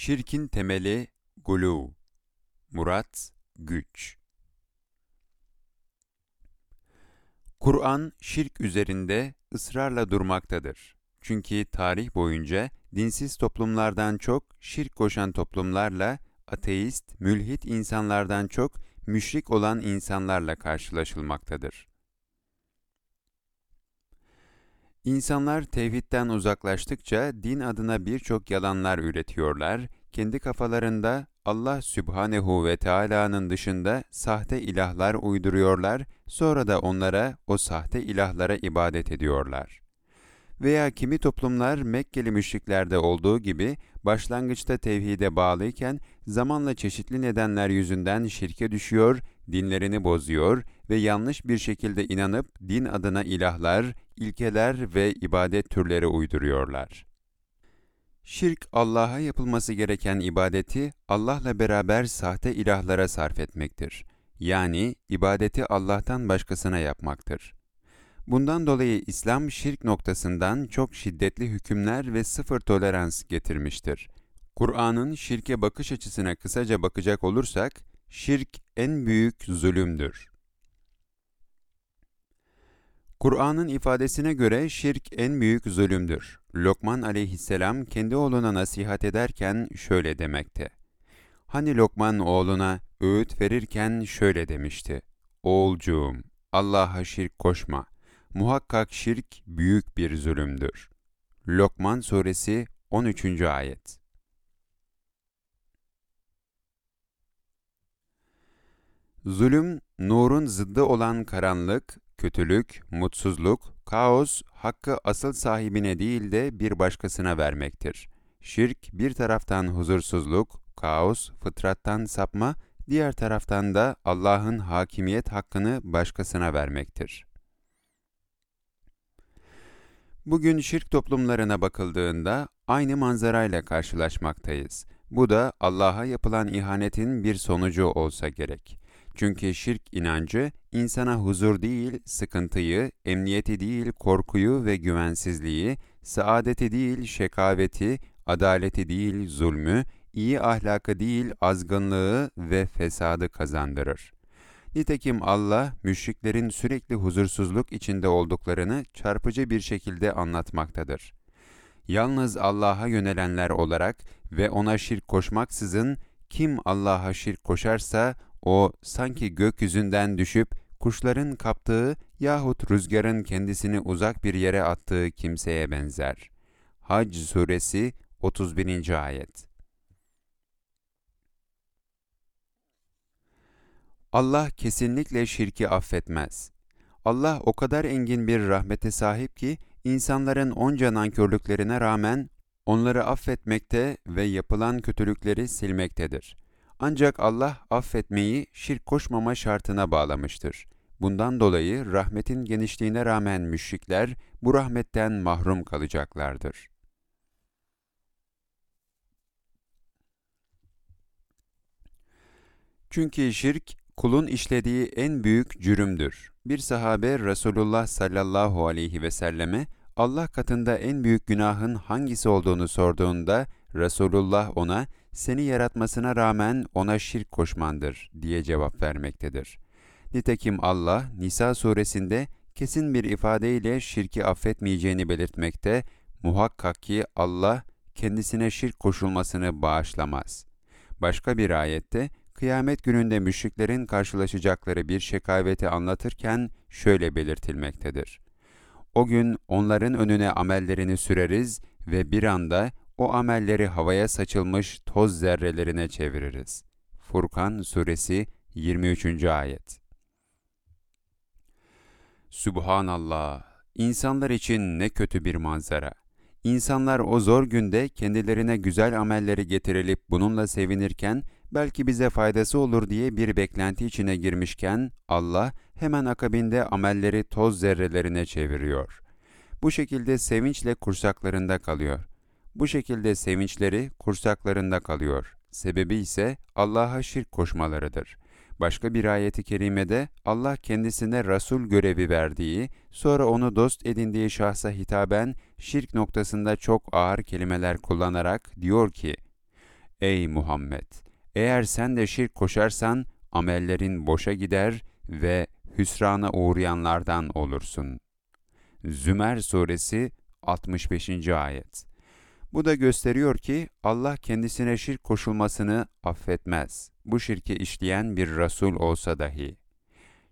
Şirkin temeli gulu, murat, güç. Kur'an şirk üzerinde ısrarla durmaktadır. Çünkü tarih boyunca dinsiz toplumlardan çok şirk koşan toplumlarla ateist, mülhit insanlardan çok müşrik olan insanlarla karşılaşılmaktadır. İnsanlar tevhidden uzaklaştıkça din adına birçok yalanlar üretiyorlar, kendi kafalarında Allah Sübhanehu ve Teala'nın dışında sahte ilahlar uyduruyorlar, sonra da onlara o sahte ilahlara ibadet ediyorlar. Veya kimi toplumlar Mekkeli müşriklerde olduğu gibi başlangıçta tevhide bağlıyken zamanla çeşitli nedenler yüzünden şirke düşüyor, dinlerini bozuyor ve yanlış bir şekilde inanıp din adına ilahlar, ilkeler ve ibadet türleri uyduruyorlar. Şirk, Allah'a yapılması gereken ibadeti Allah'la beraber sahte ilahlara sarf etmektir. Yani ibadeti Allah'tan başkasına yapmaktır. Bundan dolayı İslam şirk noktasından çok şiddetli hükümler ve sıfır tolerans getirmiştir. Kur'an'ın şirke bakış açısına kısaca bakacak olursak, şirk en büyük zulümdür. Kur'an'ın ifadesine göre şirk en büyük zulümdür. Lokman aleyhisselam kendi oğluna nasihat ederken şöyle demekte. Hani Lokman oğluna öğüt verirken şöyle demişti. Oğulcuğum, Allah'a şirk koşma. Muhakkak şirk büyük bir zulümdür. Lokman Suresi 13. Ayet Zulüm, nurun zıddı olan karanlık, kötülük, mutsuzluk, kaos, hakkı asıl sahibine değil de bir başkasına vermektir. Şirk, bir taraftan huzursuzluk, kaos, fıtrattan sapma, diğer taraftan da Allah'ın hakimiyet hakkını başkasına vermektir. Bugün şirk toplumlarına bakıldığında aynı manzarayla karşılaşmaktayız. Bu da Allah'a yapılan ihanetin bir sonucu olsa gerek. Çünkü şirk inancı insana huzur değil, sıkıntıyı, emniyeti değil, korkuyu ve güvensizliği, saadeti değil, şekaveti, adaleti değil, zulmü, iyi ahlakı değil, azgınlığı ve fesadı kazandırır. Nitekim Allah, müşriklerin sürekli huzursuzluk içinde olduklarını çarpıcı bir şekilde anlatmaktadır. Yalnız Allah'a yönelenler olarak ve ona şirk koşmaksızın, kim Allah'a şirk koşarsa, o sanki gökyüzünden düşüp kuşların kaptığı yahut rüzgarın kendisini uzak bir yere attığı kimseye benzer. Hac Suresi 31. Ayet Allah kesinlikle şirki affetmez. Allah o kadar engin bir rahmete sahip ki, insanların onca nankörlüklerine rağmen onları affetmekte ve yapılan kötülükleri silmektedir. Ancak Allah affetmeyi şirk koşmama şartına bağlamıştır. Bundan dolayı rahmetin genişliğine rağmen müşrikler bu rahmetten mahrum kalacaklardır. Çünkü şirk kulun işlediği en büyük cürümdür. Bir sahabe Resulullah sallallahu aleyhi ve selleme Allah katında en büyük günahın hangisi olduğunu sorduğunda Resulullah ona seni yaratmasına rağmen ona şirk koşmandır diye cevap vermektedir. Nitekim Allah Nisa suresinde kesin bir ifadeyle şirki affetmeyeceğini belirtmekte, muhakkak ki Allah kendisine şirk koşulmasını bağışlamaz. Başka bir ayette kıyamet gününde müşriklerin karşılaşacakları bir şekaveti anlatırken şöyle belirtilmektedir. O gün onların önüne amellerini süreriz ve bir anda o amelleri havaya saçılmış toz zerrelerine çeviririz. Furkan Suresi 23. Ayet Subhanallah! İnsanlar için ne kötü bir manzara. İnsanlar o zor günde kendilerine güzel amelleri getirilip bununla sevinirken, belki bize faydası olur diye bir beklenti içine girmişken, Allah hemen akabinde amelleri toz zerrelerine çeviriyor. Bu şekilde sevinçle kursaklarında kalıyor. Bu şekilde sevinçleri kursaklarında kalıyor. Sebebi ise Allah'a şirk koşmalarıdır. Başka bir ayeti kerimede Allah kendisine Resul görevi verdiği, sonra onu dost edindiği şahsa hitaben şirk noktasında çok ağır kelimeler kullanarak diyor ki, Ey Muhammed! Eğer sen de şirk koşarsan amellerin boşa gider ve hüsrana uğrayanlardan olursun. Zümer Suresi 65. Ayet Bu da gösteriyor ki Allah kendisine şirk koşulmasını affetmez. Bu şirki işleyen bir Resul olsa dahi.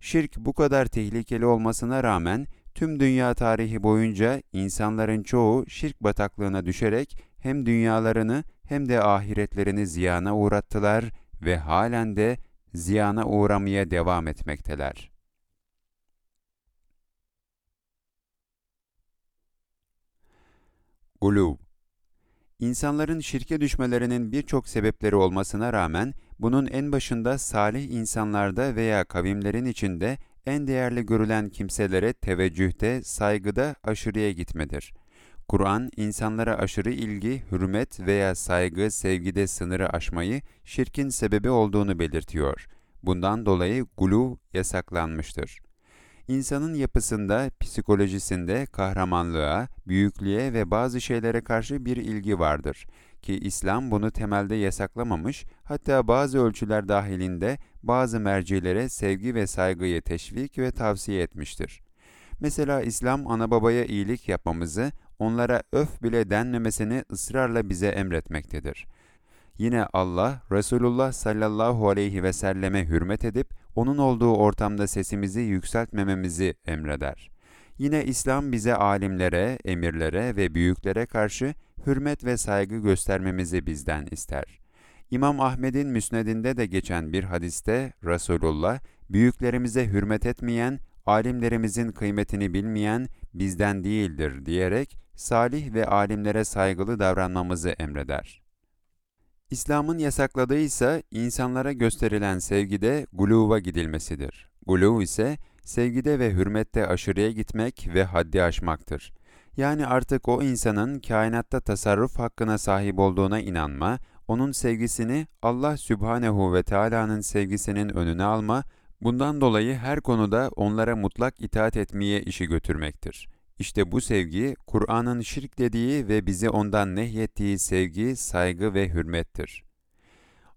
Şirk bu kadar tehlikeli olmasına rağmen tüm dünya tarihi boyunca insanların çoğu şirk bataklığına düşerek hem dünyalarını hem de ahiretlerini ziyana uğrattılar ve halen de ziyana uğramaya devam etmekteler. Uluv İnsanların şirke düşmelerinin birçok sebepleri olmasına rağmen bunun en başında salih insanlarda veya kavimlerin içinde en değerli görülen kimselere teveccühte, saygıda aşırıya gitmedir. Kur'an, insanlara aşırı ilgi, hürmet veya saygı, sevgide sınırı aşmayı şirkin sebebi olduğunu belirtiyor. Bundan dolayı guluv yasaklanmıştır. İnsanın yapısında, psikolojisinde kahramanlığa, büyüklüğe ve bazı şeylere karşı bir ilgi vardır ki İslam bunu temelde yasaklamamış, hatta bazı ölçüler dahilinde bazı mercilere sevgi ve saygıyı teşvik ve tavsiye etmiştir. Mesela İslam ana babaya iyilik yapmamızı, onlara öf bile denmemesini ısrarla bize emretmektedir. Yine Allah, Resulullah sallallahu aleyhi ve selleme hürmet edip, onun olduğu ortamda sesimizi yükseltmememizi emreder. Yine İslam bize alimlere, emirlere ve büyüklere karşı hürmet ve saygı göstermemizi bizden ister. İmam Ahmed'in müsnedinde de geçen bir hadiste Resulullah, büyüklerimize hürmet etmeyen, alimlerimizin kıymetini bilmeyen bizden değildir diyerek salih ve alimlere saygılı davranmamızı emreder. İslam'ın yasakladığı ise insanlara gösterilen sevgide guluva gidilmesidir. Guluv ise sevgide ve hürmette aşırıya gitmek ve haddi aşmaktır. Yani artık o insanın kainatta tasarruf hakkına sahip olduğuna inanma, onun sevgisini Allah Sübhanehu ve Teala'nın sevgisinin önüne alma, bundan dolayı her konuda onlara mutlak itaat etmeye işi götürmektir. İşte bu sevgi, Kur'an'ın şirk dediği ve bizi ondan nehyettiği sevgi, saygı ve hürmettir.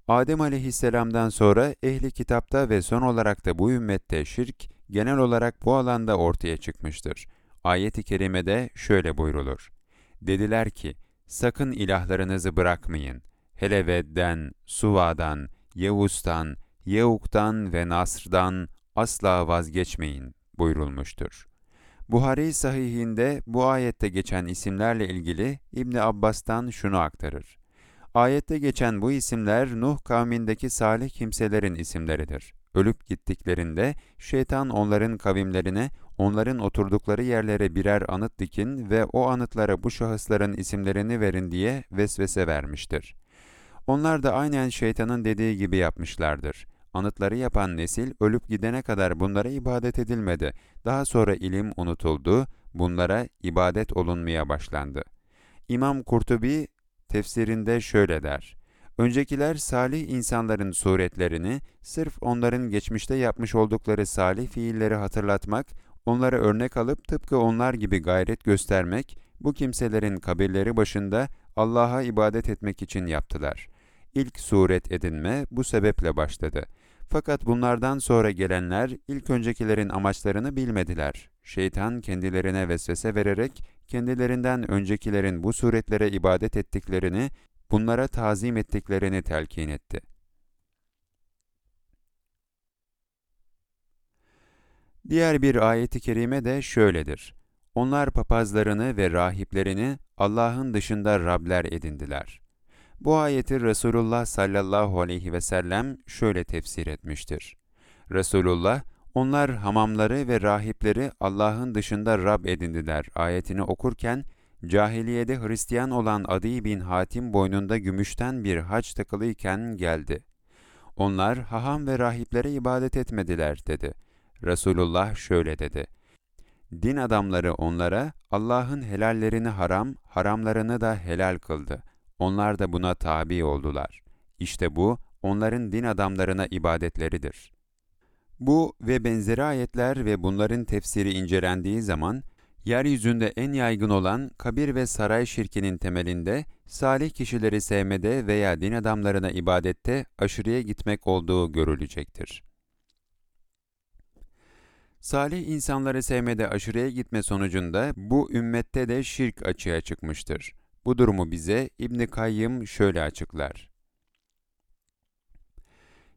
Adem aleyhisselamdan sonra ehli kitapta ve son olarak da bu ümmette şirk, genel olarak bu alanda ortaya çıkmıştır. Ayet-i kerimede şöyle buyrulur. Dediler ki, sakın ilahlarınızı bırakmayın. Hele Vedden, Suva'dan, Yevus'tan, Yeuk'tan ve Nasr'dan asla vazgeçmeyin buyurulmuştur. Buhari sahihinde bu ayette geçen isimlerle ilgili İbn Abbas'tan şunu aktarır. Ayette geçen bu isimler Nuh kavmindeki salih kimselerin isimleridir. Ölüp gittiklerinde şeytan onların kavimlerine, onların oturdukları yerlere birer anıt dikin ve o anıtlara bu şahısların isimlerini verin diye vesvese vermiştir. Onlar da aynen şeytanın dediği gibi yapmışlardır. Anıtları yapan nesil ölüp gidene kadar bunlara ibadet edilmedi. Daha sonra ilim unutuldu, bunlara ibadet olunmaya başlandı. İmam Kurtubi tefsirinde şöyle der. Öncekiler salih insanların suretlerini, sırf onların geçmişte yapmış oldukları salih fiilleri hatırlatmak, onlara örnek alıp tıpkı onlar gibi gayret göstermek, bu kimselerin kabirleri başında Allah'a ibadet etmek için yaptılar. İlk suret edinme bu sebeple başladı. Fakat bunlardan sonra gelenler ilk öncekilerin amaçlarını bilmediler. Şeytan kendilerine vesvese vererek kendilerinden öncekilerin bu suretlere ibadet ettiklerini, bunlara tazim ettiklerini telkin etti. Diğer bir ayeti kerime de şöyledir. Onlar papazlarını ve rahiplerini Allah'ın dışında Rabler edindiler. Bu ayeti Resulullah sallallahu aleyhi ve sellem şöyle tefsir etmiştir. Resulullah, onlar hamamları ve rahipleri Allah'ın dışında Rab edindiler ayetini okurken, cahiliyede Hristiyan olan Adi bin Hatim boynunda gümüşten bir haç takılıyken geldi. Onlar haham ve rahiplere ibadet etmediler dedi. Resulullah şöyle dedi. Din adamları onlara Allah'ın helallerini haram, haramlarını da helal kıldı. Onlar da buna tabi oldular. İşte bu, onların din adamlarına ibadetleridir. Bu ve benzeri ayetler ve bunların tefsiri incelendiği zaman, Yeryüzünde en yaygın olan kabir ve saray şirkinin temelinde salih kişileri sevmede veya din adamlarına ibadette aşırıya gitmek olduğu görülecektir. Salih insanları sevmede aşırıya gitme sonucunda bu ümmette de şirk açığa çıkmıştır. Bu durumu bize İbn Kayyım şöyle açıklar.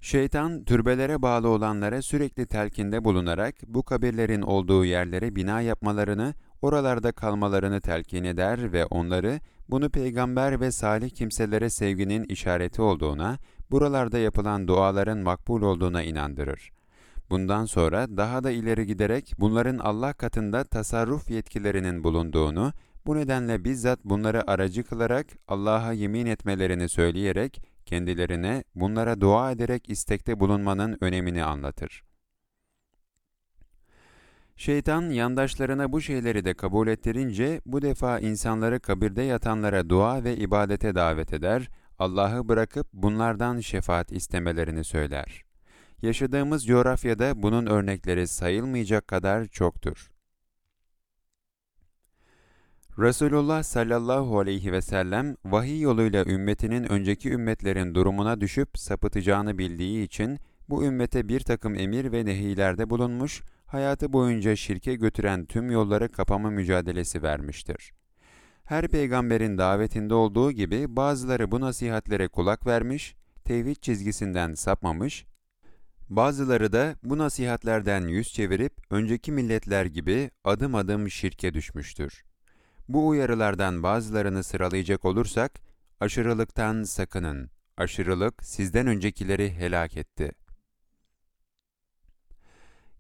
Şeytan, türbelere bağlı olanlara sürekli telkinde bulunarak bu kabirlerin olduğu yerlere bina yapmalarını, oralarda kalmalarını telkin eder ve onları bunu peygamber ve salih kimselere sevginin işareti olduğuna, buralarda yapılan duaların makbul olduğuna inandırır. Bundan sonra daha da ileri giderek bunların Allah katında tasarruf yetkilerinin bulunduğunu, bu nedenle bizzat bunları aracı kılarak Allah'a yemin etmelerini söyleyerek kendilerine bunlara dua ederek istekte bulunmanın önemini anlatır. Şeytan yandaşlarına bu şeyleri de kabul ettirince bu defa insanları kabirde yatanlara dua ve ibadete davet eder, Allah'ı bırakıp bunlardan şefaat istemelerini söyler. Yaşadığımız coğrafyada bunun örnekleri sayılmayacak kadar çoktur. Resulullah sallallahu aleyhi ve sellem vahiy yoluyla ümmetinin önceki ümmetlerin durumuna düşüp sapıtacağını bildiği için bu ümmete bir takım emir ve nehilerde bulunmuş, hayatı boyunca şirke götüren tüm yolları kapama mücadelesi vermiştir. Her peygamberin davetinde olduğu gibi bazıları bu nasihatlere kulak vermiş, tevhid çizgisinden sapmamış, bazıları da bu nasihatlerden yüz çevirip önceki milletler gibi adım adım şirke düşmüştür. Bu uyarılardan bazılarını sıralayacak olursak, aşırılıktan sakının, aşırılık sizden öncekileri helak etti.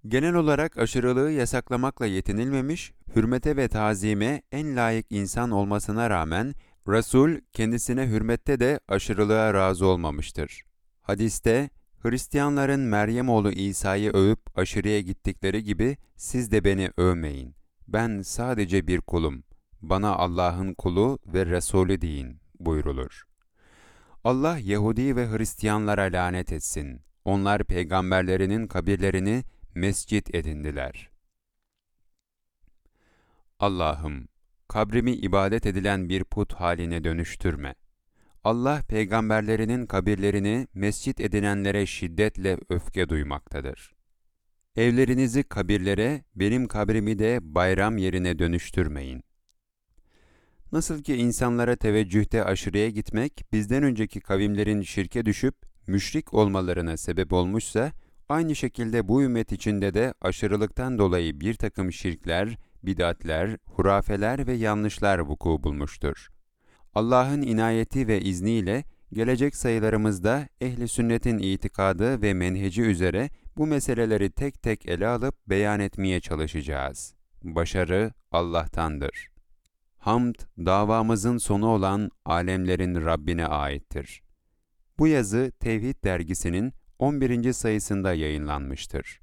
Genel olarak aşırılığı yasaklamakla yetinilmemiş, hürmete ve tazime en layık insan olmasına rağmen, Resul kendisine hürmette de aşırılığa razı olmamıştır. Hadiste, Hristiyanların Meryem oğlu İsa'yı övüp aşırıya gittikleri gibi siz de beni övmeyin. Ben sadece bir kulum bana Allah'ın kulu ve Resulü deyin buyrulur. Allah Yahudi ve Hristiyanlara lanet etsin. Onlar peygamberlerinin kabirlerini mescit edindiler. Allah'ım, kabrimi ibadet edilen bir put haline dönüştürme. Allah peygamberlerinin kabirlerini mescit edinenlere şiddetle öfke duymaktadır. Evlerinizi kabirlere, benim kabrimi de bayram yerine dönüştürmeyin. Nasıl ki insanlara teveccühte aşırıya gitmek, bizden önceki kavimlerin şirke düşüp müşrik olmalarına sebep olmuşsa, aynı şekilde bu ümmet içinde de aşırılıktan dolayı bir takım şirkler, bidatler, hurafeler ve yanlışlar vuku bulmuştur. Allah'ın inayeti ve izniyle gelecek sayılarımızda ehli sünnetin itikadı ve menheci üzere bu meseleleri tek tek ele alıp beyan etmeye çalışacağız. Başarı Allah'tandır. Hamd, davamızın sonu olan alemlerin Rabbine aittir. Bu yazı Tevhid dergisinin 11. sayısında yayınlanmıştır.